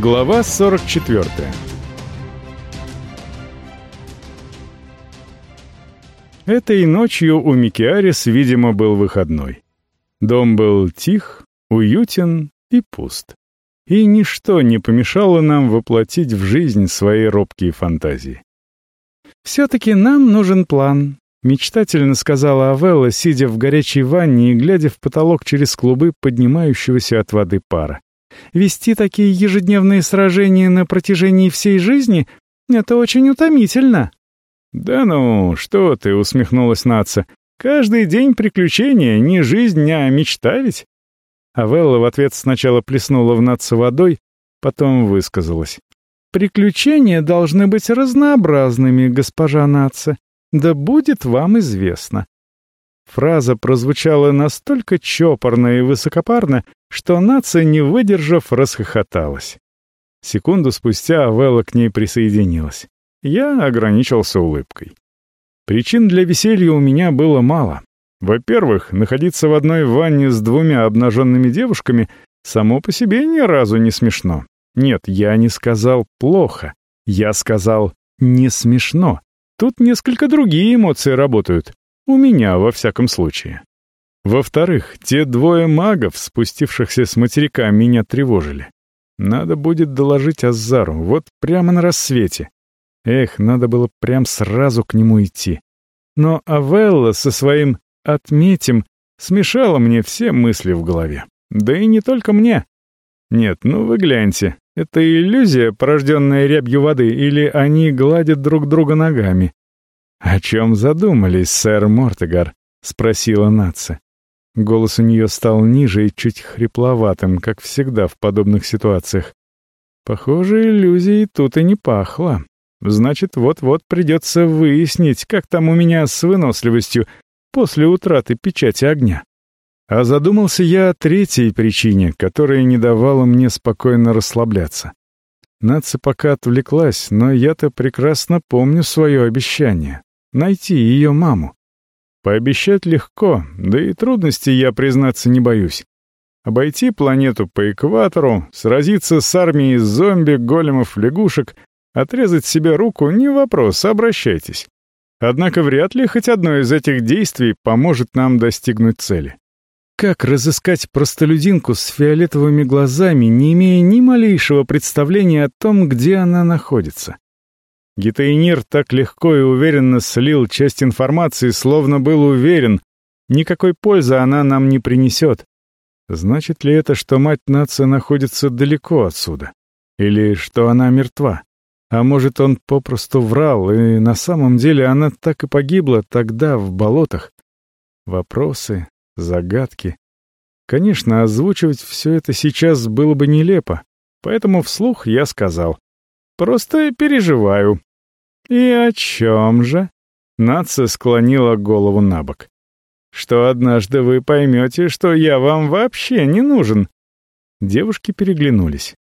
Глава 44 Этой ночью у Микиарис, видимо, был выходной. Дом был тих, уютен и пуст. И ничто не помешало нам воплотить в жизнь свои робкие фантазии. «Все-таки нам нужен план», — мечтательно сказала Авелла, сидя в горячей ванне и глядя в потолок через клубы поднимающегося от воды пара. Вести такие ежедневные сражения на протяжении всей жизни — это очень утомительно». «Да ну, что ты», — усмехнулась Наца. «Каждый день приключения, не жизнь, а мечта ведь». Авелла в ответ сначала плеснула в Натса водой, потом высказалась. «Приключения должны быть разнообразными, госпожа Натса. Да будет вам известно. Фраза прозвучала настолько чопорно и высокопарно, что нация, не выдержав, расхохоталась. Секунду спустя Авелла к ней присоединилась. Я ограничился улыбкой. Причин для веселья у меня было мало. Во-первых, находиться в одной ванне с двумя обнаженными девушками само по себе ни разу не смешно. Нет, я не сказал «плохо». Я сказал «не смешно». Тут несколько другие эмоции работают. У меня, во всяком случае. Во-вторых, те двое магов, спустившихся с материка, меня тревожили. Надо будет доложить Азару, вот прямо на рассвете. Эх, надо было прям сразу к нему идти. Но Авелла со своим «отметим» смешала мне все мысли в голове. Да и не только мне. Нет, ну вы гляньте, это иллюзия, порожденная рябью воды, или они гладят друг друга ногами? «О чем задумались, сэр Мортегар?» — спросила Натса. Голос у нее стал ниже и чуть хрипловатым, как всегда в подобных ситуациях. Похоже, иллюзией тут и не пахло. Значит, вот-вот придется выяснить, как там у меня с выносливостью после утраты печати огня. А задумался я о третьей причине, которая не давала мне спокойно расслабляться. Наца пока отвлеклась, но я-то прекрасно помню свое обещание найти ее маму. Пообещать легко, да и трудностей я, признаться, не боюсь. Обойти планету по экватору, сразиться с армией зомби, големов, лягушек, отрезать себе руку — не вопрос, обращайтесь. Однако вряд ли хоть одно из этих действий поможет нам достигнуть цели. Как разыскать простолюдинку с фиолетовыми глазами, не имея ни малейшего представления о том, где она находится? Гитаинир так легко и уверенно слил часть информации, словно был уверен, никакой пользы она нам не принесет. Значит ли это, что мать нации находится далеко отсюда? Или что она мертва? А может, он попросту врал, и на самом деле она так и погибла тогда, в болотах? Вопросы, загадки. Конечно, озвучивать все это сейчас было бы нелепо, поэтому вслух я сказал. Просто переживаю, «И о чем же?» Нация склонила голову на бок. «Что однажды вы поймете, что я вам вообще не нужен». Девушки переглянулись.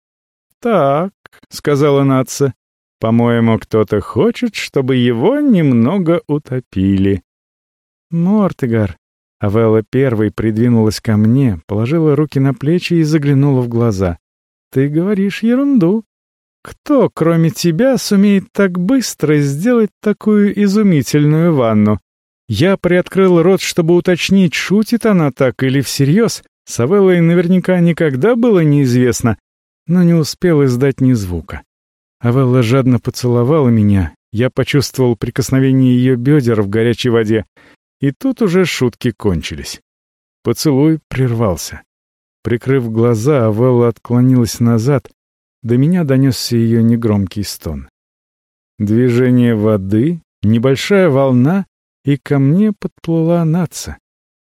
«Так», — сказала Нация, — «по-моему, кто-то хочет, чтобы его немного утопили». «Мортегар», — Авелла первой придвинулась ко мне, положила руки на плечи и заглянула в глаза. «Ты говоришь ерунду. Кто, кроме тебя, сумеет так быстро сделать такую изумительную ванну? Я приоткрыл рот, чтобы уточнить, шутит она так или всерьез. С Авеллой наверняка никогда было неизвестно, но не успел издать ни звука. Авелла жадно поцеловала меня, я почувствовал прикосновение ее бедер в горячей воде, и тут уже шутки кончились. Поцелуй прервался. Прикрыв глаза, Авелла отклонилась назад, до меня донесся ее негромкий стон. Движение воды, небольшая волна, и ко мне подплыла наца.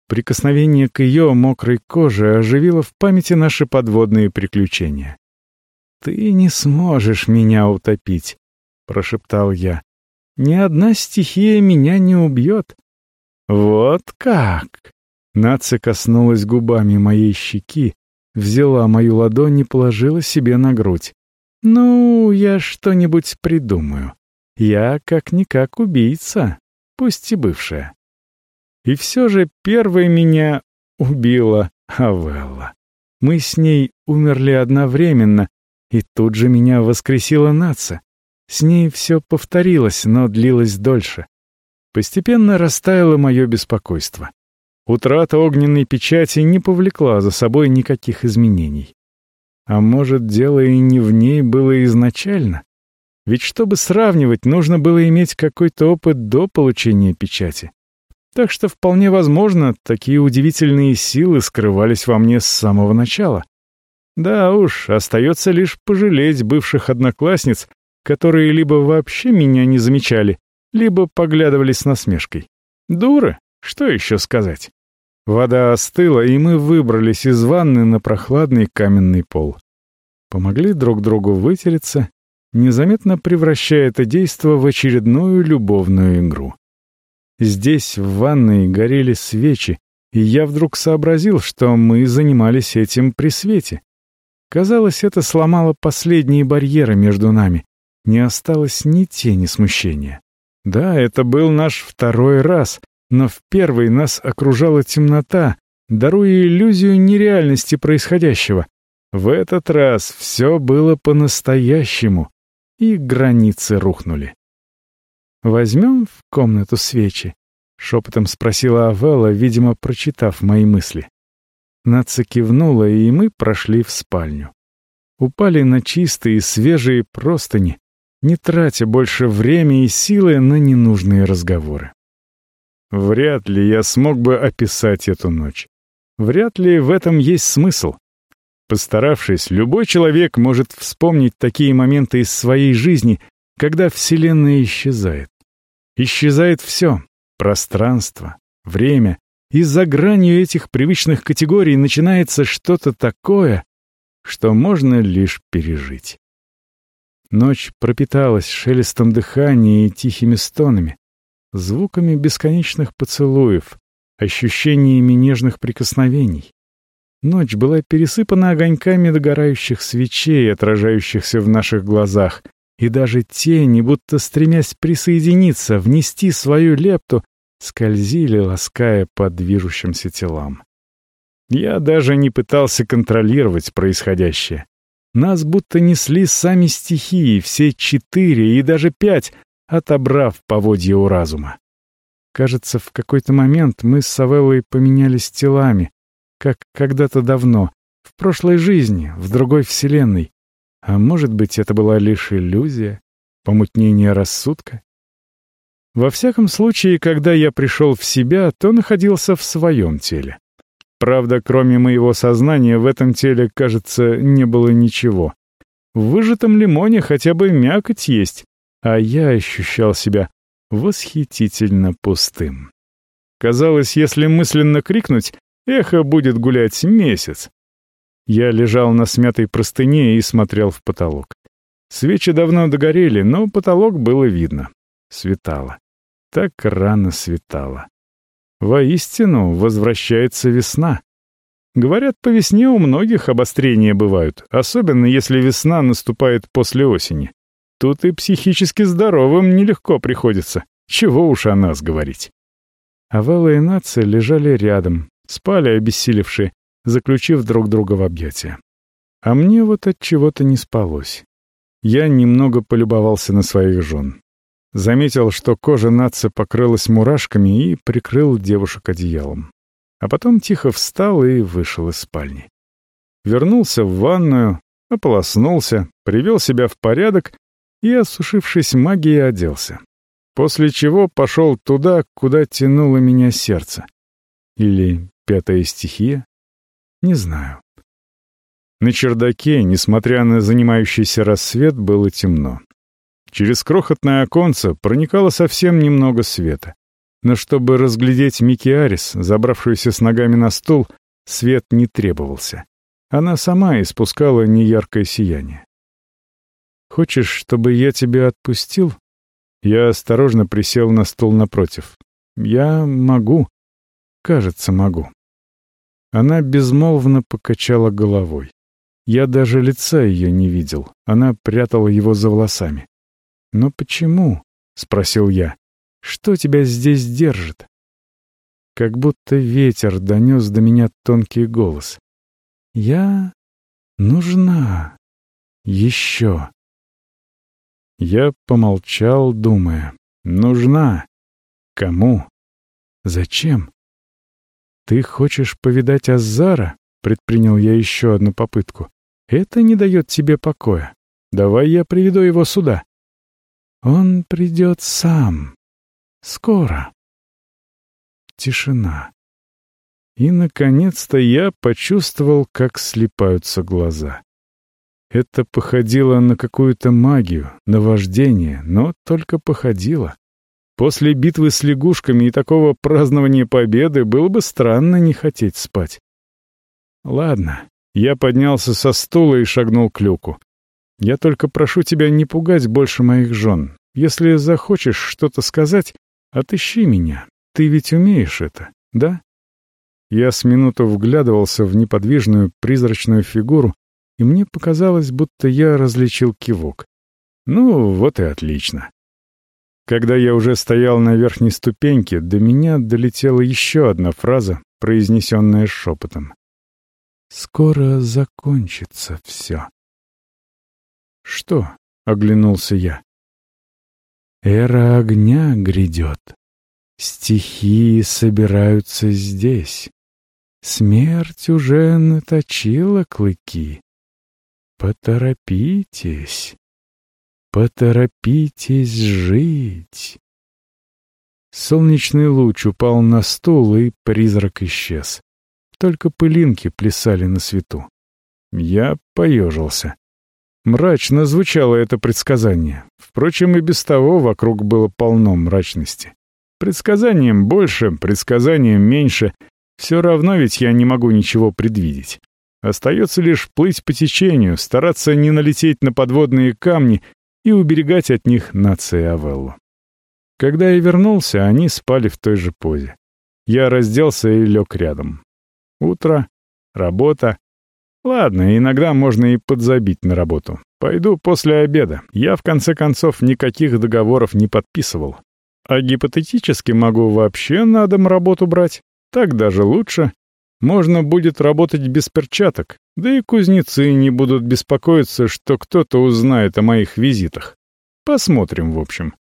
Прикосновение к ее мокрой коже оживило в памяти наши подводные приключения. «Ты не сможешь меня утопить», — прошептал я. «Ни одна стихия меня не убьет». «Вот как!» Нация коснулась губами моей щеки, взяла мою ладонь и положила себе на грудь. «Ну, я что-нибудь придумаю. Я как-никак убийца, пусть и бывшая». И все же первой меня убила Авелла. Мы с ней умерли одновременно, И тут же меня воскресила нация. С ней все повторилось, но длилось дольше. Постепенно растаяло мое беспокойство. Утрата огненной печати не повлекла за собой никаких изменений. А может, дело и не в ней было изначально? Ведь чтобы сравнивать, нужно было иметь какой-то опыт до получения печати. Так что вполне возможно, такие удивительные силы скрывались во мне с самого начала. Да уж, остается лишь пожалеть бывших одноклассниц, которые либо вообще меня не замечали, либо поглядывали с насмешкой. Дуры, что еще сказать? Вода остыла, и мы выбрались из ванны на прохладный каменный пол. Помогли друг другу вытереться, незаметно превращая это действо в очередную любовную игру. Здесь, в ванной, горели свечи, и я вдруг сообразил, что мы занимались этим при свете. Казалось, это сломало последние барьеры между нами. Не осталось ни тени смущения. Да, это был наш второй раз, но в первый нас окружала темнота, даруя иллюзию нереальности происходящего. В этот раз все было по-настоящему, и границы рухнули. «Возьмем в комнату свечи?» — шепотом спросила Авелла, видимо, прочитав мои мысли. Наца кивнула, и мы прошли в спальню. Упали на чистые, свежие простыни, не тратя больше времени и силы на ненужные разговоры. Вряд ли я смог бы описать эту ночь. Вряд ли в этом есть смысл. Постаравшись, любой человек может вспомнить такие моменты из своей жизни, когда Вселенная исчезает. Исчезает все — пространство, время, и за гранью этих привычных категорий начинается что-то такое, что можно лишь пережить. Ночь пропиталась шелестом дыхания и тихими стонами, звуками бесконечных поцелуев, ощущениями нежных прикосновений. Ночь была пересыпана огоньками догорающих свечей, отражающихся в наших глазах, и даже тени, будто стремясь присоединиться, внести свою лепту, скользили, лаская по движущимся телам. Я даже не пытался контролировать происходящее. Нас будто несли сами стихии, все четыре и даже пять, отобрав поводья у разума. Кажется, в какой-то момент мы с Савеллой поменялись телами, как когда-то давно, в прошлой жизни, в другой вселенной. А может быть, это была лишь иллюзия, помутнение рассудка? Во всяком случае, когда я пришел в себя, то находился в своем теле. Правда, кроме моего сознания, в этом теле, кажется, не было ничего. В выжатом лимоне хотя бы мякоть есть, а я ощущал себя восхитительно пустым. Казалось, если мысленно крикнуть, эхо будет гулять месяц. Я лежал на смятой простыне и смотрел в потолок. Свечи давно догорели, но потолок было видно. Светало. Так рано светало. Воистину, возвращается весна. Говорят, по весне у многих обострения бывают, особенно если весна наступает после осени. Тут и психически здоровым нелегко приходится. Чего уж о нас говорить. Авелла и Нация лежали рядом, спали обессилевшие, заключив друг друга в объятия. А мне вот от чего-то не спалось. Я немного полюбовался на своих жен. Заметил, что кожа Натса покрылась мурашками и прикрыл девушек одеялом. А потом тихо встал и вышел из спальни. Вернулся в ванную, ополоснулся, привел себя в порядок и, осушившись магией, оделся. После чего пошел туда, куда тянуло меня сердце. Или пятая стихия? Не знаю. На чердаке, несмотря на занимающийся рассвет, было темно. Через крохотное оконце проникало совсем немного света. Но чтобы разглядеть Микки Арис, забравшуюся с ногами на стул, свет не требовался. Она сама испускала неяркое сияние. «Хочешь, чтобы я тебя отпустил?» Я осторожно присел на стул напротив. «Я могу. Кажется, могу». Она безмолвно покачала головой. Я даже лица ее не видел. Она прятала его за волосами. «Но почему?» — спросил я. «Что тебя здесь держит?» Как будто ветер донес до меня тонкий голос. «Я нужна. Еще. Я помолчал, думая. Нужна. Кому? Зачем? Ты хочешь повидать Азара? Предпринял я еще одну попытку. Это не дает тебе покоя. Давай я приведу его сюда. Он придет сам. Скоро. Тишина. И, наконец-то, я почувствовал, как слипаются глаза. Это походило на какую-то магию, на вождение, но только походило. После битвы с лягушками и такого празднования победы было бы странно не хотеть спать. Ладно, я поднялся со стула и шагнул к люку. Я только прошу тебя не пугать больше моих жен. Если захочешь что-то сказать, отыщи меня. Ты ведь умеешь это, да? Я с минуту вглядывался в неподвижную призрачную фигуру, и мне показалось, будто я различил кивок. Ну, вот и отлично. Когда я уже стоял на верхней ступеньке, до меня долетела еще одна фраза, произнесенная шепотом. «Скоро закончится все». «Что?» — оглянулся я. «Эра огня грядет. Стихии собираются здесь. Смерть уже наточила клыки. Поторопитесь, поторопитесь жить». Солнечный луч упал на стул, и призрак исчез. Только пылинки плясали на свету. Я поежился. Мрачно звучало это предсказание. Впрочем, и без того вокруг было полно мрачности. Предсказанием больше, предсказанием меньше. Все равно ведь я не могу ничего предвидеть. Остается лишь плыть по течению, стараться не налететь на подводные камни и уберегать от них нации Авеллу. Когда я вернулся, они спали в той же позе. Я разделся и лег рядом. Утро, работа, Ладно, иногда можно и подзабить на работу. Пойду после обеда. Я, в конце концов, никаких договоров не подписывал. А гипотетически могу вообще на дом работу брать. Так даже лучше. Можно будет работать без перчаток. Да и кузнецы не будут беспокоиться, что кто-то узнает о моих визитах. Посмотрим, в общем.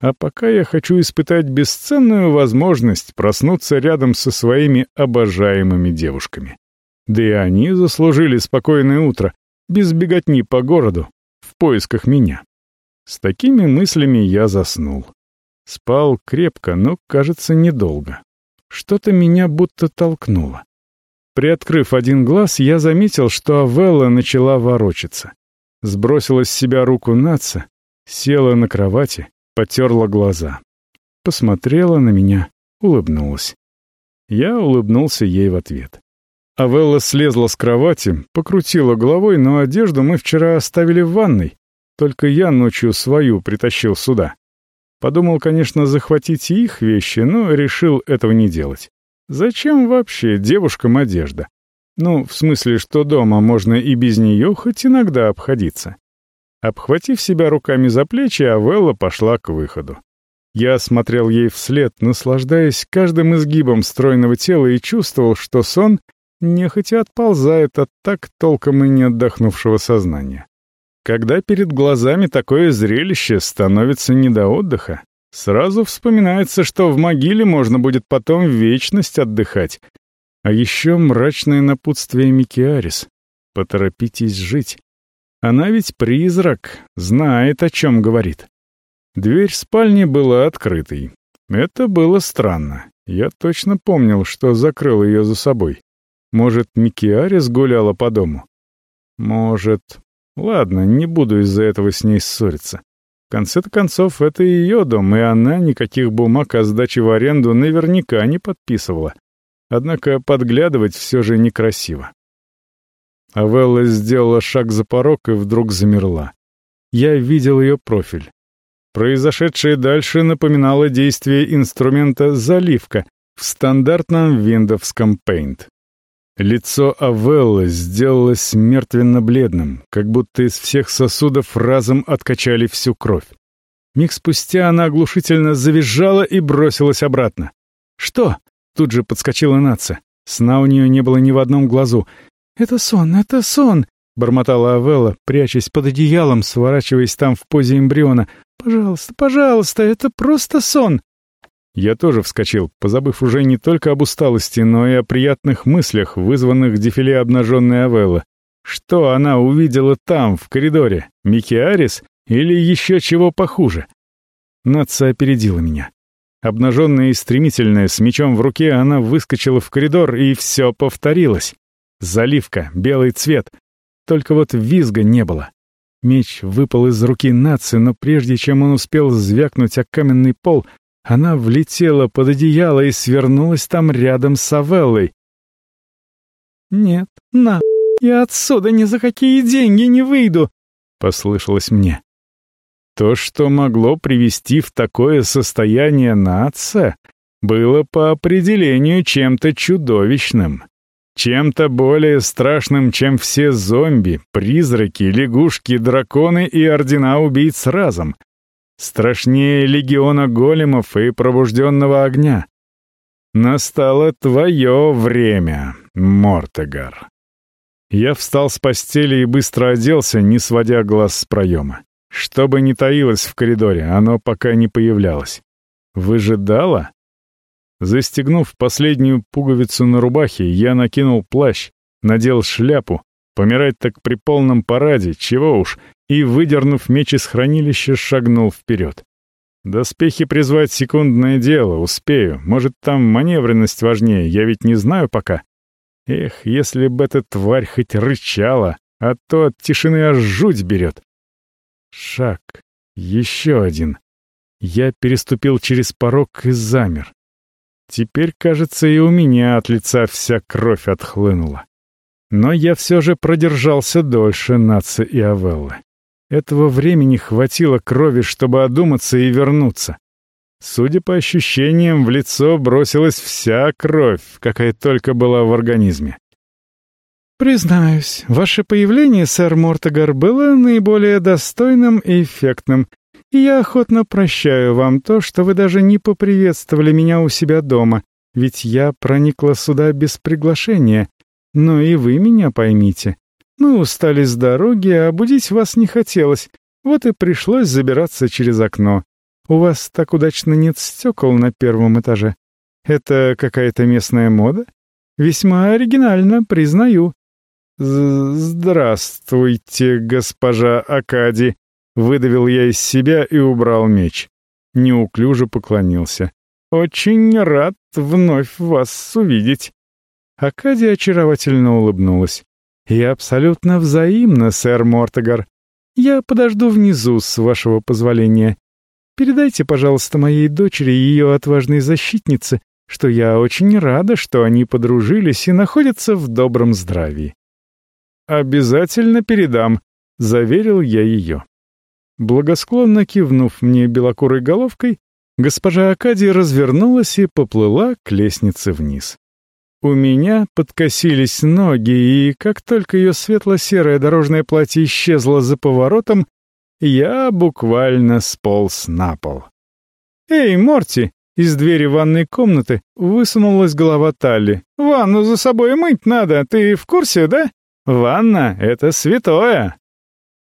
А пока я хочу испытать бесценную возможность проснуться рядом со своими обожаемыми девушками. Да и они заслужили спокойное утро, без беготни по городу, в поисках меня. С такими мыслями я заснул. Спал крепко, но, кажется, недолго. Что-то меня будто толкнуло. Приоткрыв один глаз, я заметил, что Авелла начала ворочаться. Сбросила с себя руку Наца, села на кровати, потерла глаза. Посмотрела на меня, улыбнулась. Я улыбнулся ей в ответ. Авелла слезла с кровати, покрутила головой, но одежду мы вчера оставили в ванной. Только я ночью свою притащил сюда. Подумал, конечно, захватить их вещи, но решил этого не делать. Зачем вообще девушкам одежда? Ну, в смысле, что дома можно и без нее хоть иногда обходиться. Обхватив себя руками за плечи, Авелла пошла к выходу. Я смотрел ей вслед, наслаждаясь каждым изгибом стройного тела и чувствовал, что сон нехотя отползает от так толком и не отдохнувшего сознания. Когда перед глазами такое зрелище становится не до отдыха, сразу вспоминается, что в могиле можно будет потом вечность отдыхать. А еще мрачное напутствие Микиарис. Поторопитесь жить. Она ведь призрак, знает, о чем говорит. Дверь спальни была открытой. Это было странно. Я точно помнил, что закрыл ее за собой. Может, Микиарис гуляла по дому? Может. Ладно, не буду из-за этого с ней ссориться. В конце-то концов, это ее дом, и она никаких бумаг о сдаче в аренду наверняка не подписывала. Однако подглядывать все же некрасиво. Авелла сделала шаг за порог и вдруг замерла. Я видел ее профиль. Произошедшее дальше напоминало действие инструмента «заливка» в стандартном виндовском Paint. Лицо Авеллы сделалось мертвенно-бледным, как будто из всех сосудов разом откачали всю кровь. Миг спустя она оглушительно завизжала и бросилась обратно. «Что?» — тут же подскочила Наца. Сна у нее не было ни в одном глазу. «Это сон, это сон! — бормотала Авелла, прячась под одеялом, сворачиваясь там в позе эмбриона. «Пожалуйста, пожалуйста, это просто сон!» Я тоже вскочил, позабыв уже не только об усталости, но и о приятных мыслях, вызванных дефиле обнаженной Авеллы. Что она увидела там, в коридоре? Микиарис или еще чего похуже? Нация опередила меня. Обнаженная и стремительная, с мечом в руке, она выскочила в коридор, и все повторилось. Заливка, белый цвет. Только вот визга не было. Меч выпал из руки нации, но прежде чем он успел звякнуть о каменный пол, она влетела под одеяло и свернулась там рядом с Авеллой. «Нет, на, я отсюда ни за какие деньги не выйду», — послышалось мне. То, что могло привести в такое состояние нация, было по определению чем-то чудовищным. Чем-то более страшным, чем все зомби, призраки, лягушки, драконы и ордена убийц разом, страшнее легиона големов и пробужденного огня. Настало твое время, Мортегар. Я встал с постели и быстро оделся, не сводя глаз с проема. Что бы ни таилось в коридоре, оно пока не появлялось. Выжидало? Застегнув последнюю пуговицу на рубахе, я накинул плащ, надел шляпу. Помирать так при полном параде, чего уж, и, выдернув меч из хранилища, шагнул вперед. Доспехи призвать секундное дело, успею. Может, там маневренность важнее, я ведь не знаю пока. Эх, если бы эта тварь хоть рычала, а то от тишины аж жуть берет. Шаг. Еще один. Я переступил через порог и замер. Теперь, кажется, и у меня от лица вся кровь отхлынула. Но я все же продержался дольше Наца и Авеллы. Этого времени хватило крови, чтобы одуматься и вернуться. Судя по ощущениям, в лицо бросилась вся кровь, какая только была в организме. «Признаюсь, ваше появление, сэр Мортогар, было наиболее достойным и эффектным, и я охотно прощаю вам то, что вы даже не поприветствовали меня у себя дома, ведь я проникла сюда без приглашения. Но и вы меня поймите. Мы устали с дороги, а будить вас не хотелось, вот и пришлось забираться через окно. У вас так удачно нет стекол на первом этаже. Это какая-то местная мода? Весьма оригинально, признаю. «Здравствуйте, госпожа Акади», — выдавил я из себя и убрал меч. Неуклюже поклонился. «Очень рад вновь вас увидеть». Акадия очаровательно улыбнулась. «И абсолютно взаимно, сэр Мортогар. Я подожду внизу, с вашего позволения. Передайте, пожалуйста, моей дочери и ее отважной защитнице, что я очень рада, что они подружились и находятся в добром здравии». «Обязательно передам», — заверил я ее. Благосклонно кивнув мне белокурой головкой, госпожа Акадия развернулась и поплыла к лестнице вниз. У меня подкосились ноги, и как только ее светло-серое дорожное платье исчезло за поворотом, я буквально сполз на пол. «Эй, Морти!» Из двери ванной комнаты высунулась голова Талли. «Ванну за собой мыть надо, ты в курсе, да? Ванна — это святое!»